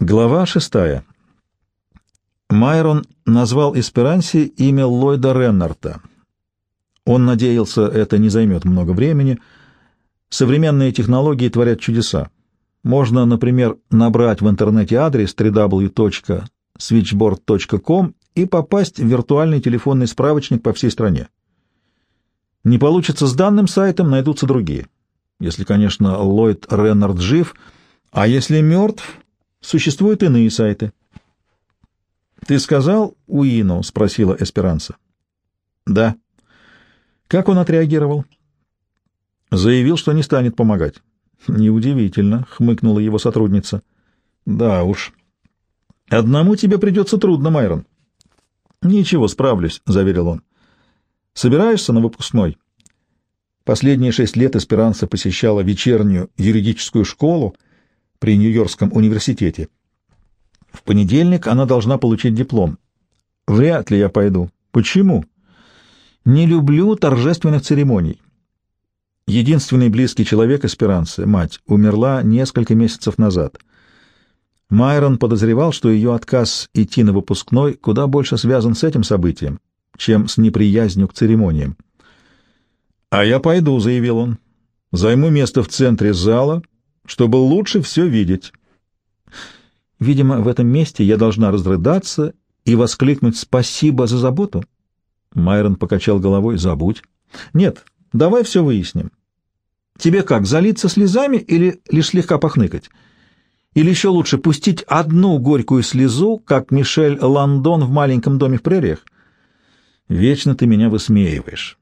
Глава шестая. Майрон назвал Эсперанси имя Ллойда Реннарта. Он надеялся, это не займет много времени. Современные технологии творят чудеса. Можно, например, набрать в интернете адрес www.switchboard.com и попасть в виртуальный телефонный справочник по всей стране. Не получится с данным сайтом, найдутся другие. Если, конечно, Ллойд Реннард жив, а если мертв, существуют иные сайты. «Ты сказал Уину?» — спросила Эсперанса. «Да». «Как он отреагировал?» «Заявил, что не станет помогать». «Неудивительно», — хмыкнула его сотрудница. «Да уж. Одному тебе придется трудно, Майрон». «Ничего, справлюсь», — заверил он. «Собираешься на выпускной?» Последние шесть лет Эсперанса посещала вечернюю юридическую школу при Нью-Йоркском университете. В понедельник она должна получить диплом. Вряд ли я пойду. Почему? Не люблю торжественных церемоний. Единственный близкий человек Эсперанцы, мать, умерла несколько месяцев назад. Майрон подозревал, что ее отказ идти на выпускной куда больше связан с этим событием, чем с неприязнью к церемониям. «А я пойду», — заявил он. «Займу место в центре зала, чтобы лучше все видеть». Видимо, в этом месте я должна разрыдаться и воскликнуть «Спасибо за заботу». Майрон покачал головой «Забудь». «Нет, Давай все выясним. Тебе как, залиться слезами или лишь слегка похныкать? Или еще лучше пустить одну горькую слезу, как Мишель Лондон в маленьком доме в прериях? Вечно ты меня высмеиваешь.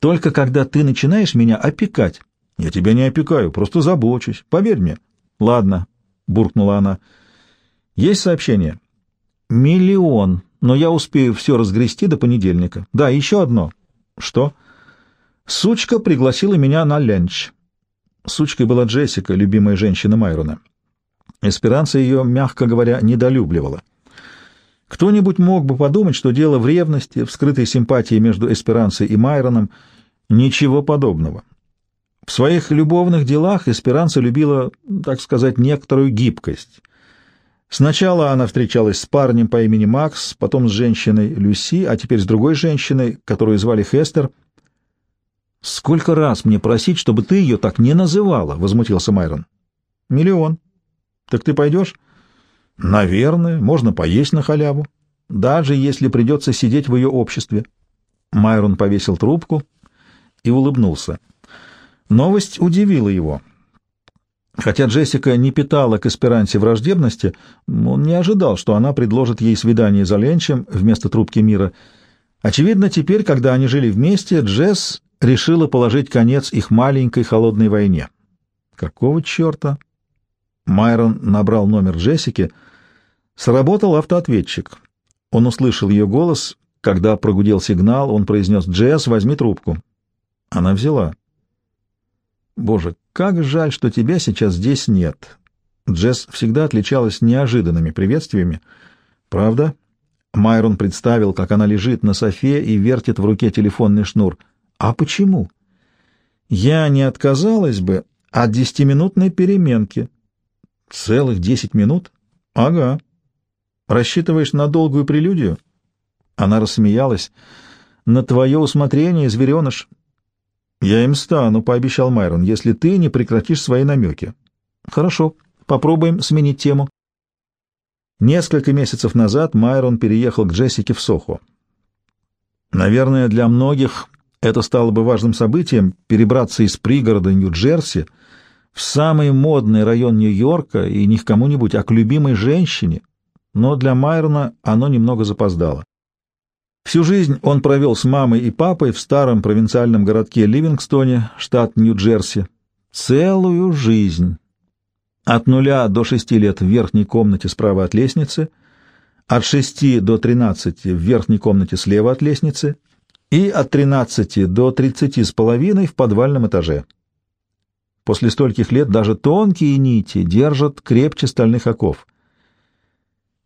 Только когда ты начинаешь меня опекать. Я тебя не опекаю, просто забочусь. Поверь мне. Ладно, буркнула она. Есть сообщение? Миллион, но я успею все разгрести до понедельника. Да, еще одно. Что? — Сучка пригласила меня на ленч. Сучкой была Джессика, любимая женщина Майрона. Эсперанца ее, мягко говоря, недолюбливала. Кто-нибудь мог бы подумать, что дело в ревности, в скрытой симпатии между Эсперанцей и Майроном. Ничего подобного. В своих любовных делах Эсперанца любила, так сказать, некоторую гибкость. Сначала она встречалась с парнем по имени Макс, потом с женщиной Люси, а теперь с другой женщиной, которую звали Хестер — «Сколько раз мне просить, чтобы ты ее так не называла?» — возмутился Майрон. «Миллион. Так ты пойдешь?» «Наверное. Можно поесть на халяву. Даже если придется сидеть в ее обществе». Майрон повесил трубку и улыбнулся. Новость удивила его. Хотя Джессика не питала к эсперанте враждебности, он не ожидал, что она предложит ей свидание за ленчем вместо трубки мира. Очевидно, теперь, когда они жили вместе, Джесс решила положить конец их маленькой холодной войне. Какого черта? Майрон набрал номер Джессики. Сработал автоответчик. Он услышал ее голос. Когда прогудел сигнал, он произнес «Джесс, возьми трубку». Она взяла. «Боже, как жаль, что тебя сейчас здесь нет». Джесс всегда отличалась неожиданными приветствиями. «Правда?» Майрон представил, как она лежит на софе и вертит в руке телефонный шнур. А почему? Я не отказалась бы от десятиминутной переменки. Целых десять минут? Ага. Рассчитываешь на долгую прелюдию? Она рассмеялась. На твое усмотрение, звереныш. Я им стану, пообещал Майрон, если ты не прекратишь свои намеки. Хорошо, попробуем сменить тему. Несколько месяцев назад Майрон переехал к Джессике в Сохо. Наверное, для многих это стало бы важным событием перебраться из пригорода Нью-Джерси в самый модный район Нью-Йорка и не к кому-нибудь, а к любимой женщине, но для Майрона оно немного запоздало. Всю жизнь он провел с мамой и папой в старом провинциальном городке Ливингстоне, штат Нью-Джерси. Целую жизнь. От нуля до шести лет в верхней комнате справа от лестницы, от шести до тринадцати в верхней комнате слева от лестницы, и от 13 до 30 с половиной в подвальном этаже. После стольких лет даже тонкие нити держат крепче стальных оков.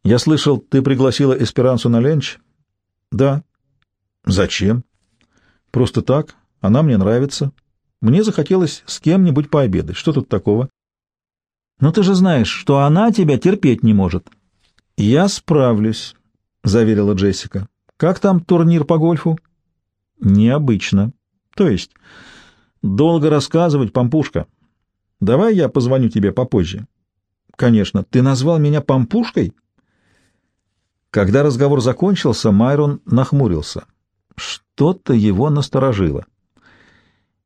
Я слышал, ты пригласила Эсперансу на ленч? Да. Зачем? Просто так. Она мне нравится. Мне захотелось с кем-нибудь пообедать. Что тут такого? Но ты же знаешь, что она тебя терпеть не может. Я справлюсь, заверила Джессика. Как там турнир по гольфу? Необычно. То есть долго рассказывать, пампушка. Давай я позвоню тебе попозже. Конечно. Ты назвал меня пампушкой? Когда разговор закончился, Майрон нахмурился. Что-то его насторожило.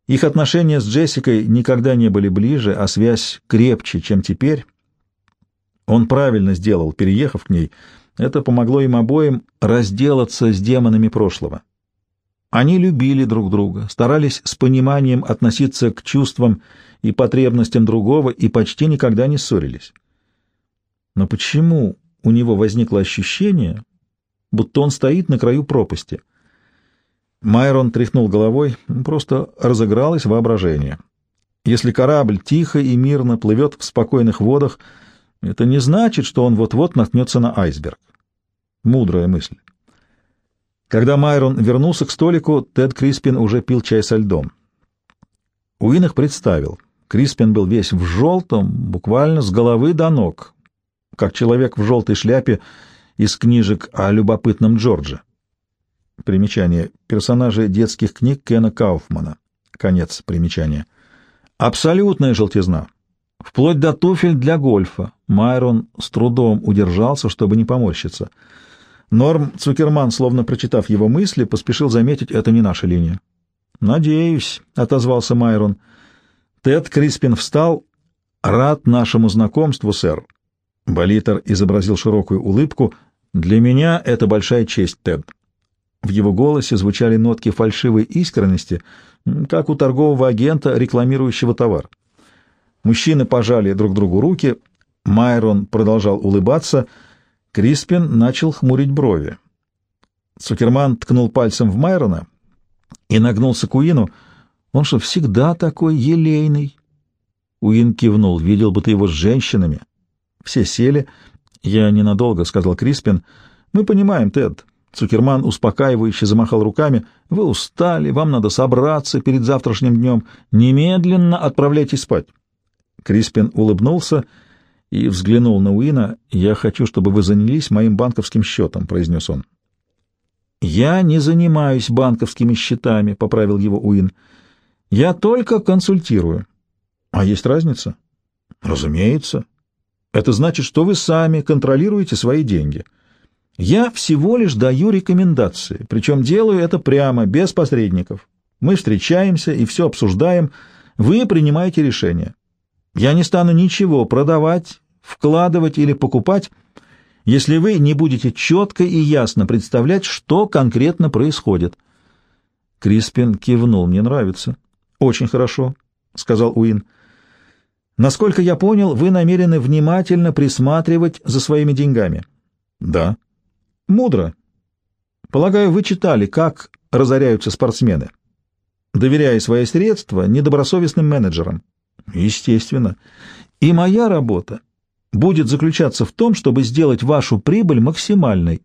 Их отношения с Джессикой никогда не были ближе, а связь крепче, чем теперь. Он правильно сделал, переехав к ней. Это помогло им обоим разделаться с демонами прошлого. Они любили друг друга, старались с пониманием относиться к чувствам и потребностям другого и почти никогда не ссорились. Но почему у него возникло ощущение, будто он стоит на краю пропасти — Майрон тряхнул головой, просто разыгралось воображение. Если корабль тихо и мирно плывет в спокойных водах, это не значит, что он вот-вот наткнется на айсберг. Мудрая мысль. Когда Майрон вернулся к столику, Тед Криспин уже пил чай со льдом. Уин их представил. Криспин был весь в желтом, буквально с головы до ног, как человек в желтой шляпе из книжек о любопытном Джордже. Примечание. Персонажи детских книг Кена Кауфмана. Конец примечания. Абсолютная желтизна. Вплоть до туфель для гольфа. Майрон с трудом удержался, чтобы не поморщиться. Норм Цукерман, словно прочитав его мысли, поспешил заметить, это не наша линия. «Надеюсь», — отозвался Майрон. Тед Криспин встал. «Рад нашему знакомству, сэр». Болитер изобразил широкую улыбку. «Для меня это большая честь, Тед». В его голосе звучали нотки фальшивой искренности, как у торгового агента, рекламирующего товар. Мужчины пожали друг другу руки, Майрон продолжал улыбаться, Криспин начал хмурить брови. Цукерман ткнул пальцем в Майрона и нагнулся к Уину. «Он что, всегда такой елейный?» Уин кивнул. «Видел бы ты его с женщинами». Все сели. «Я ненадолго», — сказал Криспин. «Мы понимаем, Тед. Цукерман успокаивающе замахал руками. «Вы устали, вам надо собраться перед завтрашним днем. Немедленно отправляйтесь спать». Криспин улыбнулся и взглянул на Уина. «Я хочу, чтобы вы занялись моим банковским счетом», — произнес он. «Я не занимаюсь банковскими счетами», — поправил его Уин. «Я только консультирую». «А есть разница?» «Разумеется. Это значит, что вы сами контролируете свои деньги». Я всего лишь даю рекомендации, причем делаю это прямо, без посредников. Мы встречаемся и все обсуждаем, вы принимаете решение. Я не стану ничего продавать, вкладывать или покупать, если вы не будете четко и ясно представлять, что конкретно происходит. Криспин кивнул. «Мне нравится». «Очень хорошо», — сказал Уин. «Насколько я понял, вы намерены внимательно присматривать за своими деньгами». «Да». Мудро. Полагаю, вы читали, как разоряются спортсмены, доверяя свои средства недобросовестным менеджерам. Естественно. И моя работа будет заключаться в том, чтобы сделать вашу прибыль максимальной.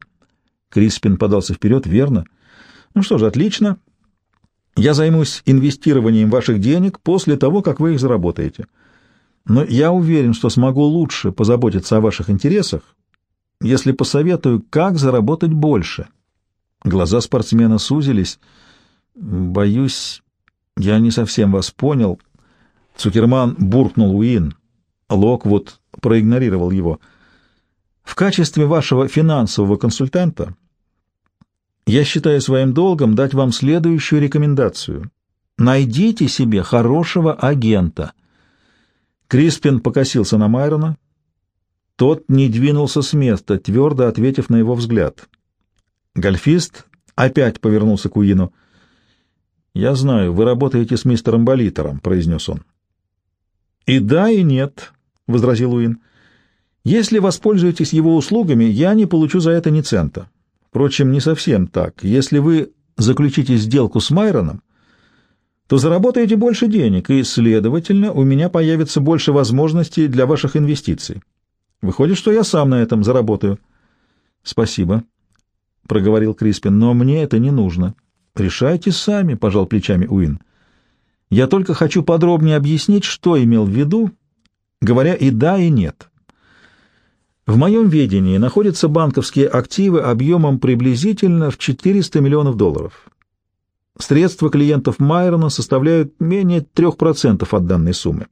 Криспин подался вперед, верно? Ну что же, отлично. Я займусь инвестированием ваших денег после того, как вы их заработаете. Но я уверен, что смогу лучше позаботиться о ваших интересах, если посоветую, как заработать больше. Глаза спортсмена сузились. Боюсь, я не совсем вас понял. Цукерман буркнул Уин. Локвуд проигнорировал его. В качестве вашего финансового консультанта я считаю своим долгом дать вам следующую рекомендацию. Найдите себе хорошего агента. Криспин покосился на Майрона, тот не двинулся с места, твердо ответив на его взгляд. Гольфист опять повернулся к Уину. «Я знаю, вы работаете с мистером Болитером», — произнес он. «И да, и нет», — возразил Уин. «Если воспользуетесь его услугами, я не получу за это ни цента. Впрочем, не совсем так. Если вы заключите сделку с Майроном, то заработаете больше денег, и, следовательно, у меня появится больше возможностей для ваших инвестиций. Выходит, что я сам на этом заработаю. — Спасибо, — проговорил Криспин, — но мне это не нужно. — Решайте сами, — пожал плечами Уин. — Я только хочу подробнее объяснить, что имел в виду, говоря и да, и нет. В моем ведении находятся банковские активы объемом приблизительно в 400 миллионов долларов. Средства клиентов Майрона составляют менее 3% от данной суммы.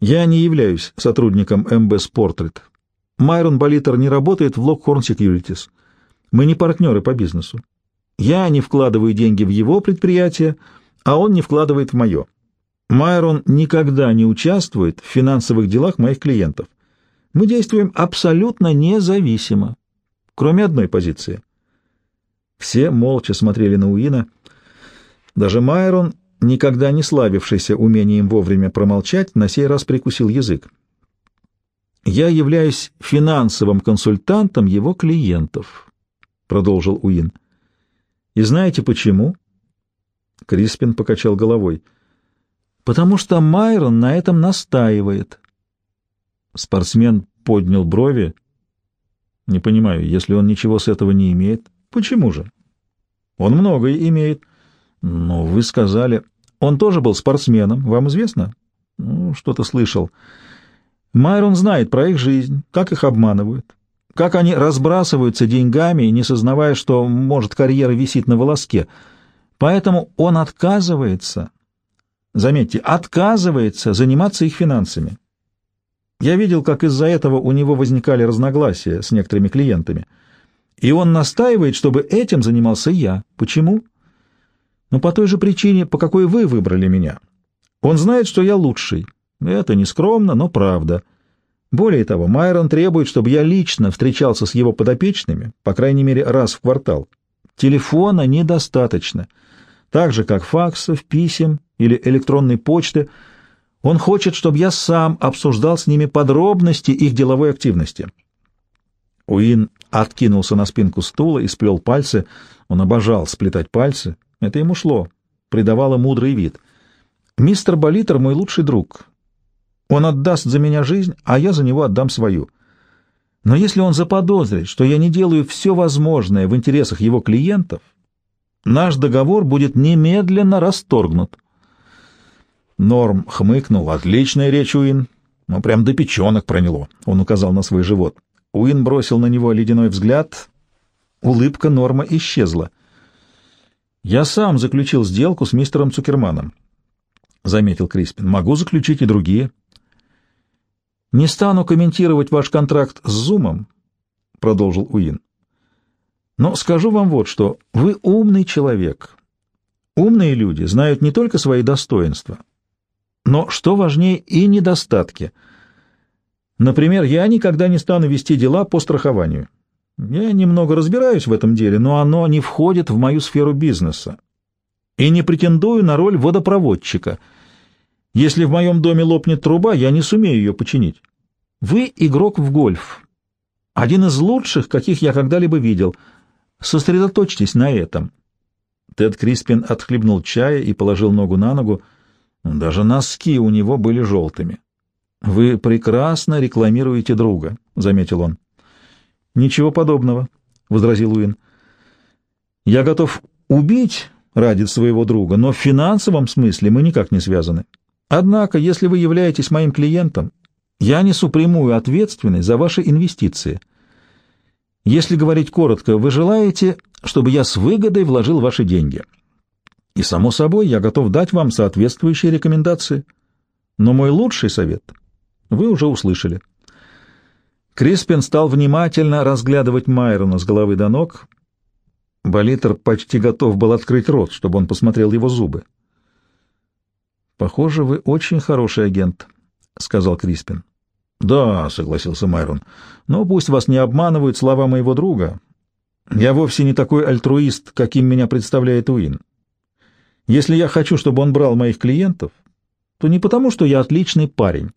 Я не являюсь сотрудником МБ Sportrait. Майрон Болитер не работает в Lockhorn Securities. Мы не партнеры по бизнесу. Я не вкладываю деньги в его предприятие, а он не вкладывает в мое. Майрон никогда не участвует в финансовых делах моих клиентов. Мы действуем абсолютно независимо, кроме одной позиции. Все молча смотрели на Уина. Даже Майрон, никогда не славившийся умением вовремя промолчать, на сей раз прикусил язык. «Я являюсь финансовым консультантом его клиентов», — продолжил Уин. «И знаете почему?» Криспин покачал головой. «Потому что Майрон на этом настаивает». Спортсмен поднял брови. «Не понимаю, если он ничего с этого не имеет, почему же?» «Он многое имеет». «Но вы сказали...» «Он тоже был спортсменом, вам известно?» «Ну, что-то слышал». Майрон знает про их жизнь, как их обманывают, как они разбрасываются деньгами, не сознавая, что, может, карьера висит на волоске. Поэтому он отказывается, заметьте, отказывается заниматься их финансами. Я видел, как из-за этого у него возникали разногласия с некоторыми клиентами. И он настаивает, чтобы этим занимался я. Почему? Ну, по той же причине, по какой вы выбрали меня. Он знает, что я лучший. Это не скромно, но правда. Более того, Майрон требует, чтобы я лично встречался с его подопечными, по крайней мере, раз в квартал. Телефона недостаточно. Так же, как факсов, писем или электронной почты – он хочет, чтобы я сам обсуждал с ними подробности их деловой активности. Уин откинулся на спинку стула и сплел пальцы. Он обожал сплетать пальцы. Это ему шло, придавало мудрый вид. «Мистер Болитер — мой лучший друг. Он отдаст за меня жизнь, а я за него отдам свою. Но если он заподозрит, что я не делаю все возможное в интересах его клиентов, наш договор будет немедленно расторгнут». Норм хмыкнул. «Отличная речь, Уин. Ну, прям до печенок проняло», — он указал на свой живот. Уин бросил на него ледяной взгляд. Улыбка Норма исчезла. «Я сам заключил сделку с мистером Цукерманом», — заметил Криспин. «Могу заключить и другие». «Не стану комментировать ваш контракт с Зумом», — продолжил Уин. «Но скажу вам вот что. Вы умный человек. Умные люди знают не только свои достоинства, но, что важнее, и недостатки. Например, я никогда не стану вести дела по страхованию. Я немного разбираюсь в этом деле, но оно не входит в мою сферу бизнеса. И не претендую на роль водопроводчика. Если в моем доме лопнет труба, я не сумею ее починить. Вы игрок в гольф. Один из лучших, каких я когда-либо видел. Сосредоточьтесь на этом. Тед Криспин отхлебнул чая и положил ногу на ногу. Даже носки у него были желтыми. «Вы прекрасно рекламируете друга», — заметил он. «Ничего подобного», — возразил Уин. «Я готов убить ради своего друга, но в финансовом смысле мы никак не связаны. Однако, если вы являетесь моим клиентом, я несу прямую ответственность за ваши инвестиции. Если говорить коротко, вы желаете, чтобы я с выгодой вложил ваши деньги». И, само собой, я готов дать вам соответствующие рекомендации. Но мой лучший совет вы уже услышали. Криспин стал внимательно разглядывать Майрона с головы до ног. Болитер почти готов был открыть рот, чтобы он посмотрел его зубы. «Похоже, вы очень хороший агент», — сказал Криспин. «Да», — согласился Майрон, — «но пусть вас не обманывают слова моего друга. Я вовсе не такой альтруист, каким меня представляет Уин. Если я хочу, чтобы он брал моих клиентов, то не потому, что я отличный парень.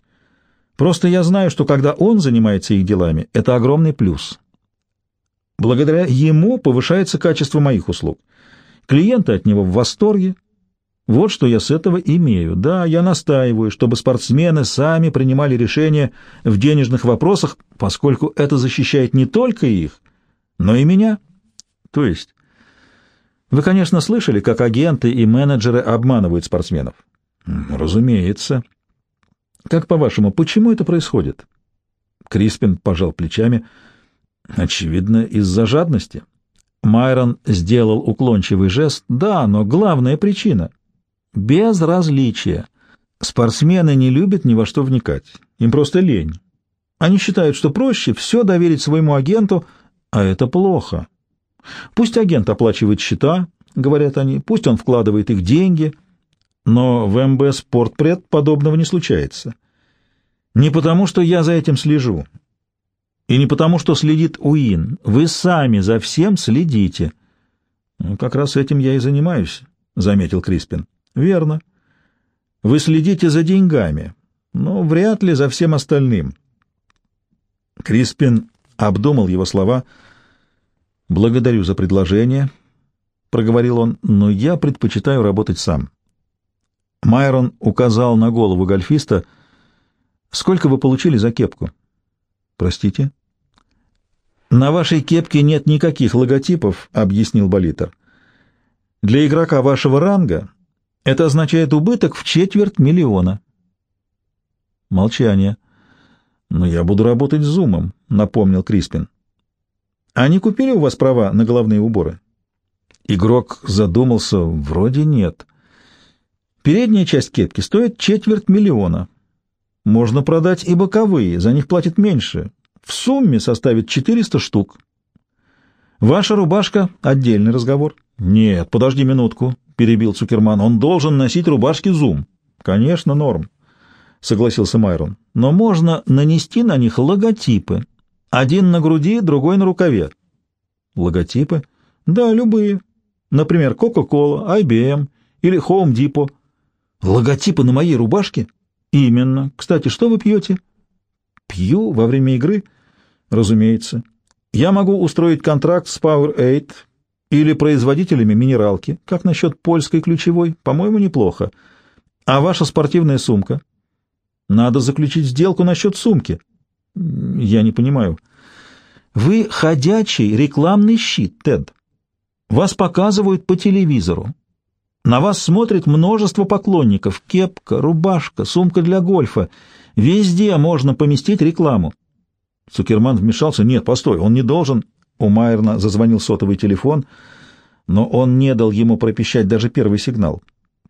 Просто я знаю, что когда он занимается их делами, это огромный плюс. Благодаря ему повышается качество моих услуг. Клиенты от него в восторге. Вот что я с этого имею. Да, я настаиваю, чтобы спортсмены сами принимали решения в денежных вопросах, поскольку это защищает не только их, но и меня. То есть вы, конечно, слышали, как агенты и менеджеры обманывают спортсменов. Разумеется. Как по-вашему, почему это происходит? Криспин пожал плечами. Очевидно, из-за жадности. Майрон сделал уклончивый жест. Да, но главная причина — безразличие. Спортсмены не любят ни во что вникать. Им просто лень. Они считают, что проще все доверить своему агенту, а это плохо. Пусть агент оплачивает счета, говорят они, пусть он вкладывает их деньги, но в МБ «Спортпред» подобного не случается. Не потому, что я за этим слежу, и не потому, что следит Уин. Вы сами за всем следите. Ну, как раз этим я и занимаюсь, — заметил Криспин. Верно. Вы следите за деньгами, но вряд ли за всем остальным. Криспин обдумал его слова. «Благодарю за предложение», — проговорил он, — «но я предпочитаю работать сам». Майрон указал на голову гольфиста. «Сколько вы получили за кепку?» «Простите?» «На вашей кепке нет никаких логотипов», — объяснил Болитер. «Для игрока вашего ранга это означает убыток в четверть миллиона». Молчание. «Но я буду работать с зумом», — напомнил Криспин. «Они купили у вас права на головные уборы?» Игрок задумался. «Вроде нет». «Передняя часть кепки стоит четверть миллиона. Можно продать и боковые, за них платят меньше. В сумме составит 400 штук. Ваша рубашка — отдельный разговор». «Нет, подожди минутку», — перебил Цукерман. «Он должен носить рубашки зум». «Конечно, норм». — согласился Майрон. — Но можно нанести на них логотипы. Один на груди, другой на рукаве. — Логотипы? — Да, любые. Например, Coca-Cola, IBM или Home Depot. — Логотипы на моей рубашке? — Именно. Кстати, что вы пьете? — Пью во время игры? — Разумеется. Я могу устроить контракт с Powerade или производителями минералки. Как насчет польской ключевой? По-моему, неплохо. А ваша спортивная сумка? Надо заключить сделку насчет сумки. Я не понимаю. Вы ходячий рекламный щит, Тед. Вас показывают по телевизору. На вас смотрит множество поклонников. Кепка, рубашка, сумка для гольфа. Везде можно поместить рекламу. Цукерман вмешался. Нет, постой, он не должен. У Майерна зазвонил сотовый телефон, но он не дал ему пропищать даже первый сигнал.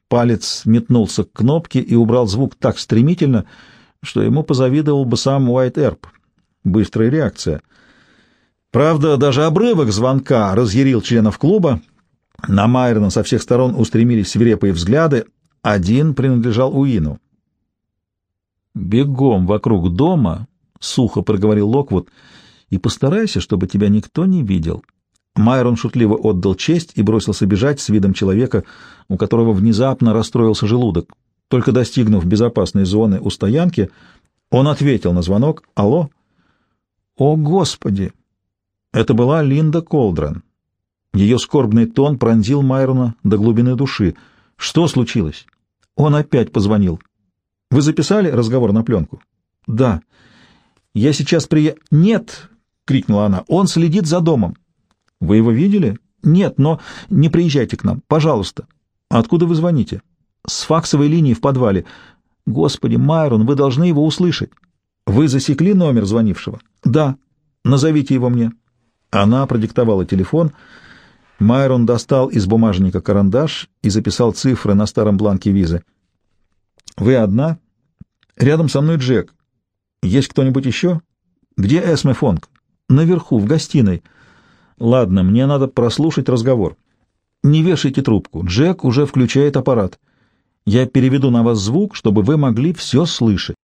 Палец метнулся к кнопке и убрал звук так стремительно, что ему позавидовал бы сам Уайт Эрп. Быстрая реакция. Правда, даже обрывок звонка разъярил членов клуба. На Майерна со всех сторон устремились свирепые взгляды. Один принадлежал Уину. «Бегом вокруг дома», — сухо проговорил Локвуд, — «и постарайся, чтобы тебя никто не видел». Майрон шутливо отдал честь и бросился бежать с видом человека, у которого внезапно расстроился желудок. Только достигнув безопасной зоны у стоянки, он ответил на звонок «Алло?» «О, Господи!» Это была Линда Колдрен. Ее скорбный тон пронзил Майрона до глубины души. «Что случилось?» Он опять позвонил. «Вы записали разговор на пленку?» «Да». «Я сейчас прия...» «Нет!» — крикнула она. «Он следит за домом. Вы его видели? Нет, но не приезжайте к нам, пожалуйста. Откуда вы звоните? С факсовой линии в подвале. Господи, Майрон, вы должны его услышать. Вы засекли номер звонившего? Да. Назовите его мне. Она продиктовала телефон. Майрон достал из бумажника карандаш и записал цифры на старом бланке визы. Вы одна? Рядом со мной Джек. Есть кто-нибудь еще? Где Эсме Фонг? Наверху, в гостиной. Ладно, мне надо прослушать разговор. Не вешайте трубку. Джек уже включает аппарат. Я переведу на вас звук, чтобы вы могли все слышать.